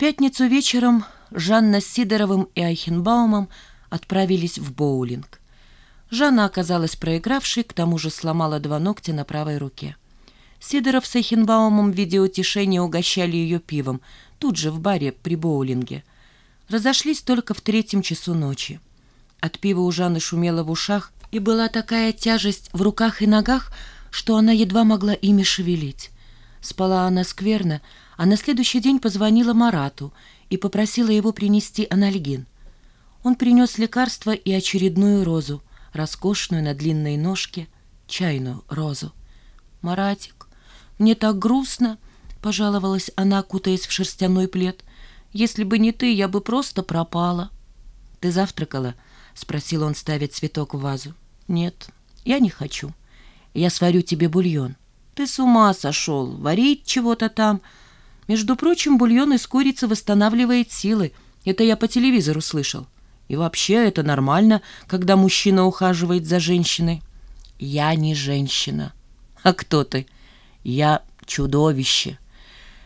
пятницу вечером Жанна с Сидоровым и Айхенбаумом отправились в боулинг. Жанна оказалась проигравшей, к тому же сломала два ногтя на правой руке. Сидоров с Айхенбаумом в виде утешения угощали ее пивом, тут же в баре при боулинге. Разошлись только в третьем часу ночи. От пива у Жанны шумело в ушах, и была такая тяжесть в руках и ногах, что она едва могла ими шевелить. Спала она скверно, а на следующий день позвонила Марату и попросила его принести анальгин. Он принес лекарство и очередную розу, роскошную на длинной ножке, чайную розу. «Маратик, мне так грустно!» — пожаловалась она, кутаясь в шерстяной плед. «Если бы не ты, я бы просто пропала». «Ты завтракала?» — спросил он, ставя цветок в вазу. «Нет, я не хочу. Я сварю тебе бульон». «Ты с ума сошел! Варить чего-то там!» «Между прочим, бульон из курицы восстанавливает силы. Это я по телевизору слышал. И вообще это нормально, когда мужчина ухаживает за женщиной». «Я не женщина». «А кто ты?» «Я чудовище».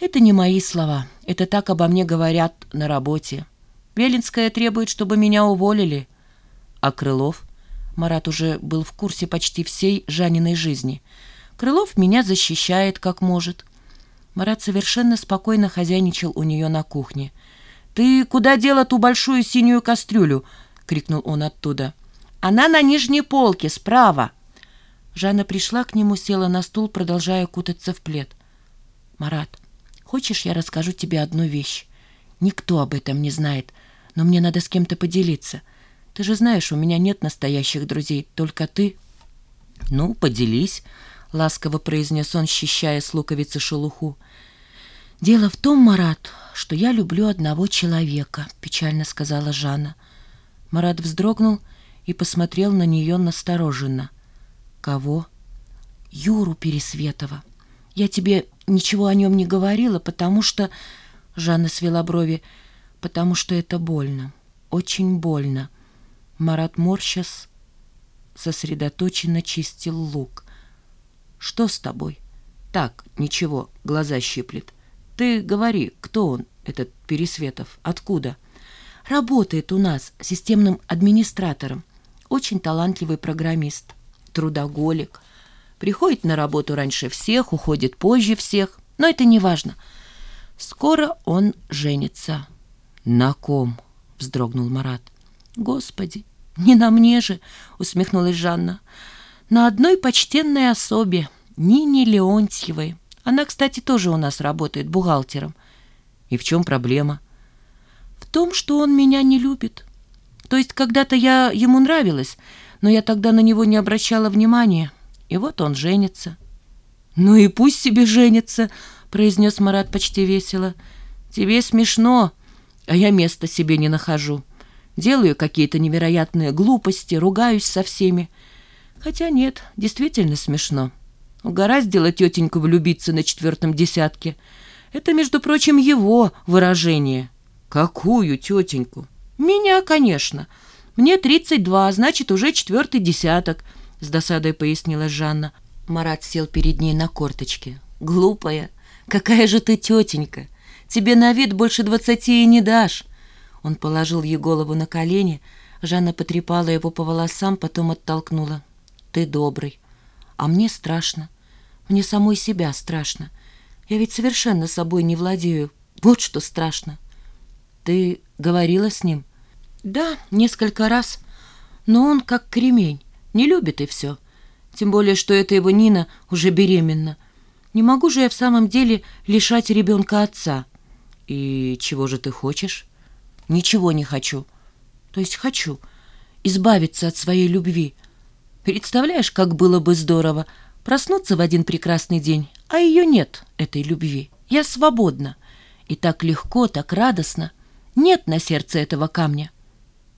«Это не мои слова. Это так обо мне говорят на работе. Велинская требует, чтобы меня уволили». «А Крылов?» Марат уже был в курсе почти всей Жаниной жизни – Крылов меня защищает, как может. Марат совершенно спокойно хозяйничал у нее на кухне. «Ты куда дела ту большую синюю кастрюлю?» — крикнул он оттуда. «Она на нижней полке, справа!» Жанна пришла к нему, села на стул, продолжая кутаться в плед. «Марат, хочешь, я расскажу тебе одну вещь? Никто об этом не знает, но мне надо с кем-то поделиться. Ты же знаешь, у меня нет настоящих друзей, только ты». «Ну, поделись», — ласково произнес он, счищая с луковицы шелуху. «Дело в том, Марат, что я люблю одного человека», — печально сказала Жанна. Марат вздрогнул и посмотрел на нее настороженно. «Кого?» «Юру Пересветова. Я тебе ничего о нем не говорила, потому что...» Жанна свела брови. «Потому что это больно. Очень больно». Марат морщас сосредоточенно чистил лук. Что с тобой? Так, ничего, глаза щиплет. Ты говори, кто он, этот Пересветов, откуда? Работает у нас системным администратором. Очень талантливый программист, трудоголик. Приходит на работу раньше всех, уходит позже всех, но это не важно. Скоро он женится. На ком? вздрогнул Марат. Господи, не на мне же, усмехнулась Жанна на одной почтенной особе, Нине Леонтьевой. Она, кстати, тоже у нас работает бухгалтером. И в чем проблема? В том, что он меня не любит. То есть когда-то я ему нравилась, но я тогда на него не обращала внимания. И вот он женится. «Ну и пусть себе женится», — произнес Марат почти весело. «Тебе смешно, а я места себе не нахожу. Делаю какие-то невероятные глупости, ругаюсь со всеми. Хотя нет, действительно смешно. Угораздило тетеньку влюбиться на четвертом десятке. Это, между прочим, его выражение. Какую тетеньку? Меня, конечно. Мне 32, значит, уже четвертый десяток, с досадой пояснила Жанна. Марат сел перед ней на корточке. Глупая, какая же ты тетенька? Тебе на вид больше двадцати и не дашь. Он положил ей голову на колени. Жанна потрепала его по волосам, потом оттолкнула ты добрый. А мне страшно. Мне самой себя страшно. Я ведь совершенно собой не владею. Вот что страшно. Ты говорила с ним? Да, несколько раз. Но он как кремень. Не любит и все. Тем более, что эта его Нина уже беременна. Не могу же я в самом деле лишать ребенка отца. И чего же ты хочешь? Ничего не хочу. То есть хочу избавиться от своей любви, Представляешь, как было бы здорово проснуться в один прекрасный день, а ее нет, этой любви. Я свободна. И так легко, так радостно. Нет на сердце этого камня.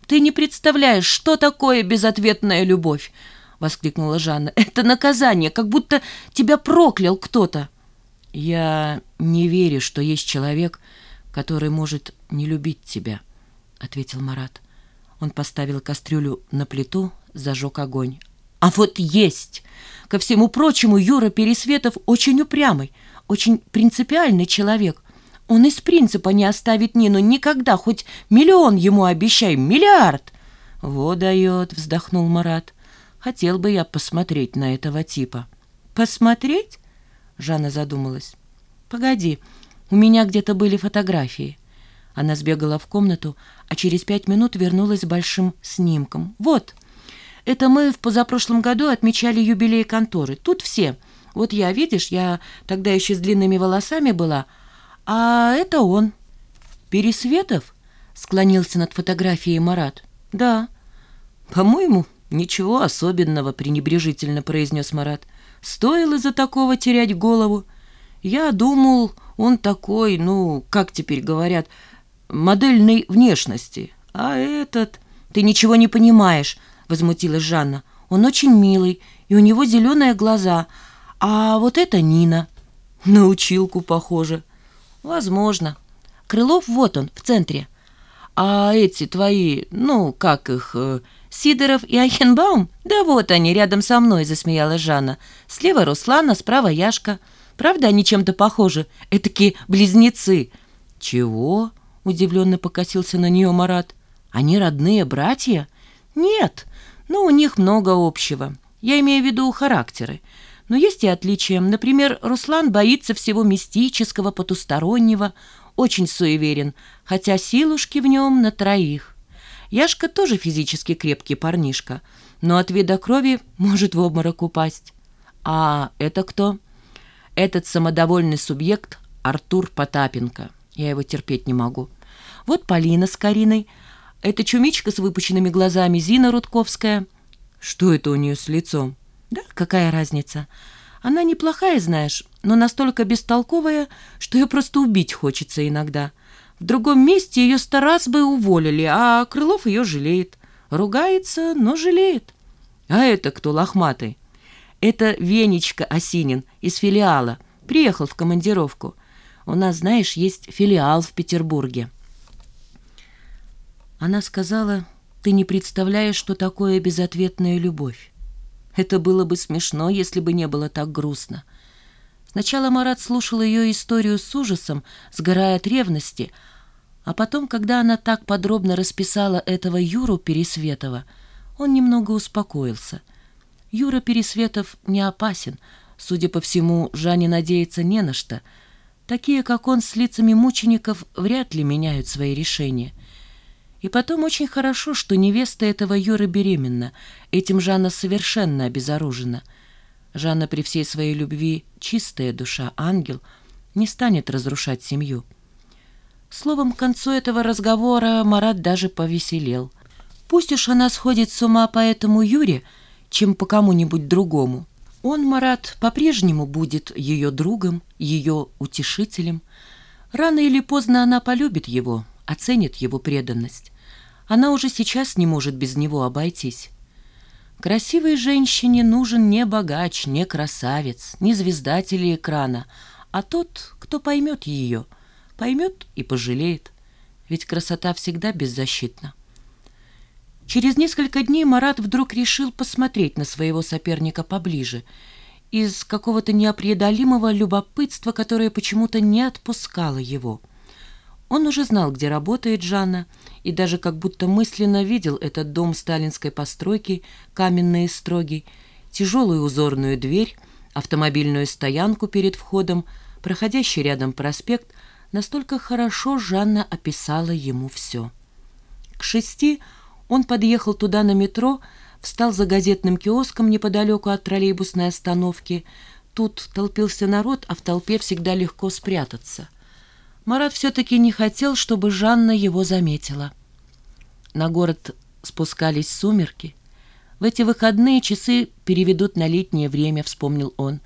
Ты не представляешь, что такое безответная любовь, воскликнула Жанна. Это наказание, как будто тебя проклял кто-то. Я не верю, что есть человек, который может не любить тебя, ответил Марат. Он поставил кастрюлю на плиту, зажег огонь. А вот есть. Ко всему прочему, Юра Пересветов очень упрямый, очень принципиальный человек. Он из принципа не оставит Нину никогда, хоть миллион ему обещай, миллиард. «Во дает», — вздохнул Марат. «Хотел бы я посмотреть на этого типа». «Посмотреть?» — Жанна задумалась. «Погоди, у меня где-то были фотографии». Она сбегала в комнату, а через пять минут вернулась с большим снимком. «Вот, это мы в позапрошлом году отмечали юбилей конторы. Тут все. Вот я, видишь, я тогда еще с длинными волосами была, а это он». «Пересветов?» — склонился над фотографией Марат. «Да». «По-моему, ничего особенного», — пренебрежительно произнес Марат. «Стоило за такого терять голову. Я думал, он такой, ну, как теперь говорят, модельной внешности. А этот...» «Ты ничего не понимаешь», — возмутилась Жанна. «Он очень милый, и у него зеленые глаза. А вот это Нина». «На училку похоже». «Возможно. Крылов вот он, в центре». «А эти твои, ну, как их, э, Сидоров и Айхенбаум? Да вот они, рядом со мной», — засмеялась Жанна. «Слева Руслана, справа Яшка. Правда, они чем-то похожи? Этакие близнецы». «Чего?» — удивленно покосился на нее Марат. «Они родные братья?» «Нет, но у них много общего. Я имею в виду характеры. Но есть и отличия. Например, Руслан боится всего мистического, потустороннего, очень суеверен, хотя силушки в нем на троих. Яшка тоже физически крепкий парнишка, но от вида крови может в обморок упасть. А это кто? Этот самодовольный субъект Артур Потапенко. Я его терпеть не могу. Вот Полина с Кариной. Это чумичка с выпученными глазами Зина Рудковская. Что это у нее с лицом? Да, какая разница? Она неплохая, знаешь, но настолько бестолковая, что ее просто убить хочется иногда. В другом месте ее сто раз бы уволили, а Крылов ее жалеет. Ругается, но жалеет. А это кто лохматый? Это Венечка Осинин из филиала. Приехал в командировку. У нас, знаешь, есть филиал в Петербурге. Она сказала, ты не представляешь, что такое безответная любовь. Это было бы смешно, если бы не было так грустно. Сначала Марат слушал ее историю с ужасом, сгорая от ревности, а потом, когда она так подробно расписала этого Юру Пересветова, он немного успокоился. Юра Пересветов не опасен, судя по всему, Жанне надеется не на что. Такие, как он, с лицами мучеников вряд ли меняют свои решения. И потом очень хорошо, что невеста этого Юры беременна. Этим Жанна совершенно обезоружена. Жанна при всей своей любви, чистая душа, ангел, не станет разрушать семью. Словом, к концу этого разговора Марат даже повеселел. Пусть уж она сходит с ума по этому Юре, чем по кому-нибудь другому. Он, Марат, по-прежнему будет ее другом, ее утешителем. Рано или поздно она полюбит его, оценит его преданность. Она уже сейчас не может без него обойтись. Красивой женщине нужен не богач, не красавец, не звезда телеэкрана, а тот, кто поймет ее, поймет и пожалеет, ведь красота всегда беззащитна. Через несколько дней Марат вдруг решил посмотреть на своего соперника поближе – из какого-то неопреодолимого любопытства, которое почему-то не отпускало его. Он уже знал, где работает Жанна, и даже как будто мысленно видел этот дом сталинской постройки, каменный и строгий, тяжелую узорную дверь, автомобильную стоянку перед входом, проходящий рядом проспект, настолько хорошо Жанна описала ему все. К шести он подъехал туда на метро, встал за газетным киоском неподалеку от троллейбусной остановки. Тут толпился народ, а в толпе всегда легко спрятаться. Марат все-таки не хотел, чтобы Жанна его заметила. На город спускались сумерки. В эти выходные часы переведут на летнее время, вспомнил он.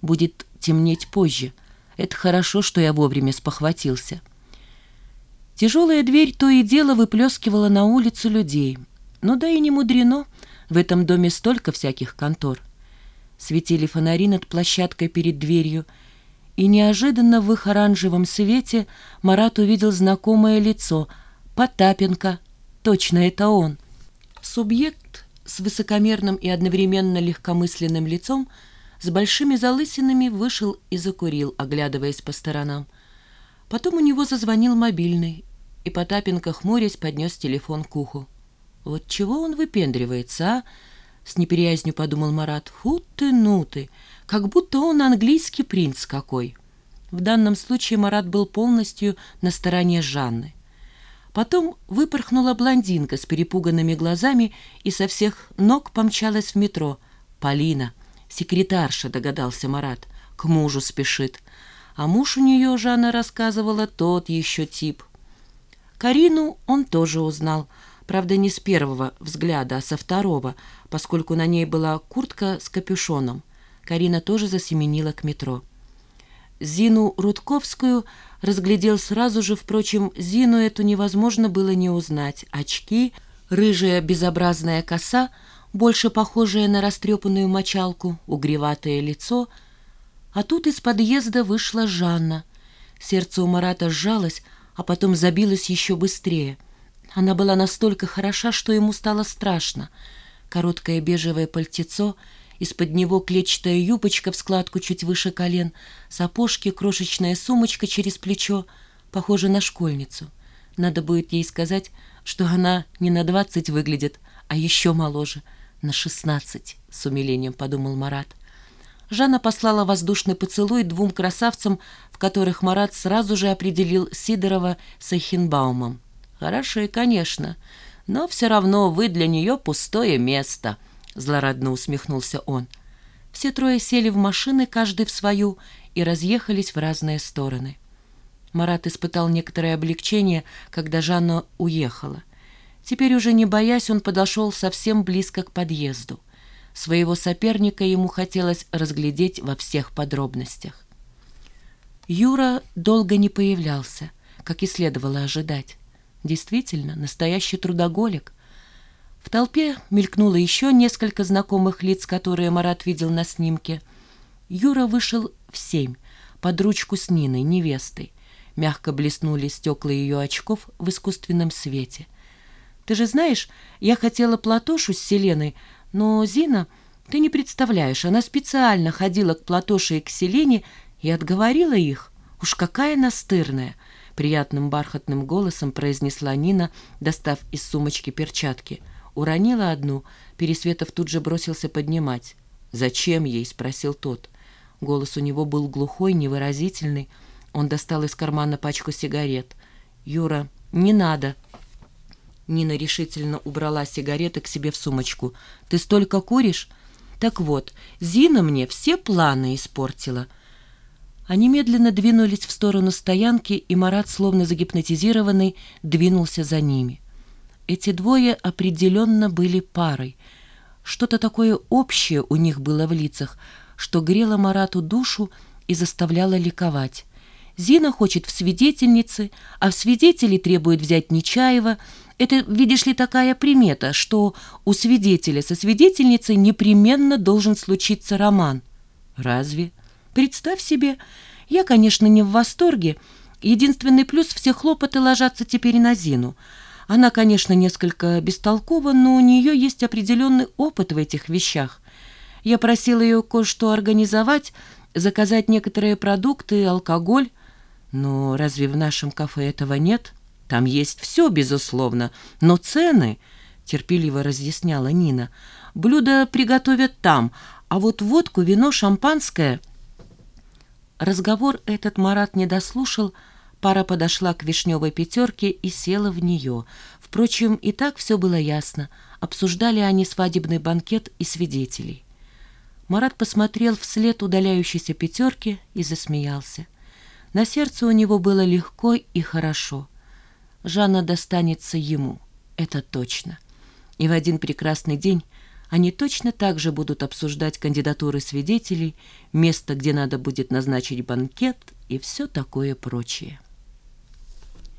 Будет темнеть позже. Это хорошо, что я вовремя спохватился. Тяжелая дверь то и дело выплескивала на улицу людей. Но да и не мудрено, в этом доме столько всяких контор. Светили фонари над площадкой перед дверью, и неожиданно в их оранжевом свете Марат увидел знакомое лицо — Потапенко. Точно это он. Субъект с высокомерным и одновременно легкомысленным лицом с большими залысинами вышел и закурил, оглядываясь по сторонам. Потом у него зазвонил мобильный, и Потапенко, хмурясь, поднес телефон к уху. «Вот чего он выпендривается, а?» — с неприязнью подумал Марат. «Фу ты, ну ты! Как будто он английский принц какой!» В данном случае Марат был полностью на стороне Жанны. Потом выпорхнула блондинка с перепуганными глазами и со всех ног помчалась в метро. «Полина, секретарша», — догадался Марат, — «к мужу спешит». А муж у нее, Жанна рассказывала, тот еще тип. Карину он тоже узнал, правда, не с первого взгляда, а со второго, поскольку на ней была куртка с капюшоном. Карина тоже засеменила к метро. Зину Рудковскую разглядел сразу же, впрочем, Зину эту невозможно было не узнать. Очки, рыжая безобразная коса, больше похожая на растрепанную мочалку, угреватое лицо — а тут из подъезда вышла Жанна. Сердце у Марата сжалось, а потом забилось еще быстрее. Она была настолько хороша, что ему стало страшно. Короткое бежевое пальтецо, из-под него клетчатая юбочка в складку чуть выше колен, сапожки, крошечная сумочка через плечо, похожа на школьницу. Надо будет ей сказать, что она не на двадцать выглядит, а еще моложе, на шестнадцать, с умилением подумал Марат. Жанна послала воздушный поцелуй двум красавцам, в которых Марат сразу же определил Сидорова с Эхенбаумом. «Хороши, конечно, но все равно вы для нее пустое место», — злорадно усмехнулся он. Все трое сели в машины, каждый в свою, и разъехались в разные стороны. Марат испытал некоторое облегчение, когда Жанна уехала. Теперь уже не боясь, он подошел совсем близко к подъезду. Своего соперника ему хотелось разглядеть во всех подробностях. Юра долго не появлялся, как и следовало ожидать. Действительно, настоящий трудоголик. В толпе мелькнуло еще несколько знакомых лиц, которые Марат видел на снимке. Юра вышел в семь, под ручку с Ниной, невестой. Мягко блеснули стекла ее очков в искусственном свете. «Ты же знаешь, я хотела Платошу с Селеной но Зина, ты не представляешь, она специально ходила к Платоше и к Селене и отговорила их. Уж какая настырная!» Приятным бархатным голосом произнесла Нина, достав из сумочки перчатки. Уронила одну, Пересветов тут же бросился поднимать. «Зачем ей?» — спросил тот. Голос у него был глухой, невыразительный. Он достал из кармана пачку сигарет. «Юра, не надо!» Нина решительно убрала сигареты к себе в сумочку. «Ты столько куришь?» «Так вот, Зина мне все планы испортила». Они медленно двинулись в сторону стоянки, и Марат, словно загипнотизированный, двинулся за ними. Эти двое определенно были парой. Что-то такое общее у них было в лицах, что грело Марату душу и заставляло ликовать. Зина хочет в свидетельнице, а в свидетели требует взять Нечаева — это, видишь ли, такая примета, что у свидетеля со свидетельницей непременно должен случиться роман. Разве? Представь себе, я, конечно, не в восторге. Единственный плюс – все хлопоты ложатся теперь на Зину. Она, конечно, несколько бестолкова, но у нее есть определенный опыт в этих вещах. Я просила ее кое-что организовать, заказать некоторые продукты, алкоголь. Но разве в нашем кафе этого нет?» Там есть все, безусловно, но цены, терпеливо разъясняла Нина, блюда приготовят там, а вот водку, вино, шампанское... Разговор этот Марат не дослушал, пара подошла к вишневой пятерке и села в нее. Впрочем, и так все было ясно. Обсуждали они свадебный банкет и свидетелей. Марат посмотрел вслед удаляющейся пятерки и засмеялся. На сердце у него было легко и хорошо. Жанна достанется ему, это точно. И в один прекрасный день они точно так же будут обсуждать кандидатуры свидетелей, место, где надо будет назначить банкет и все такое прочее.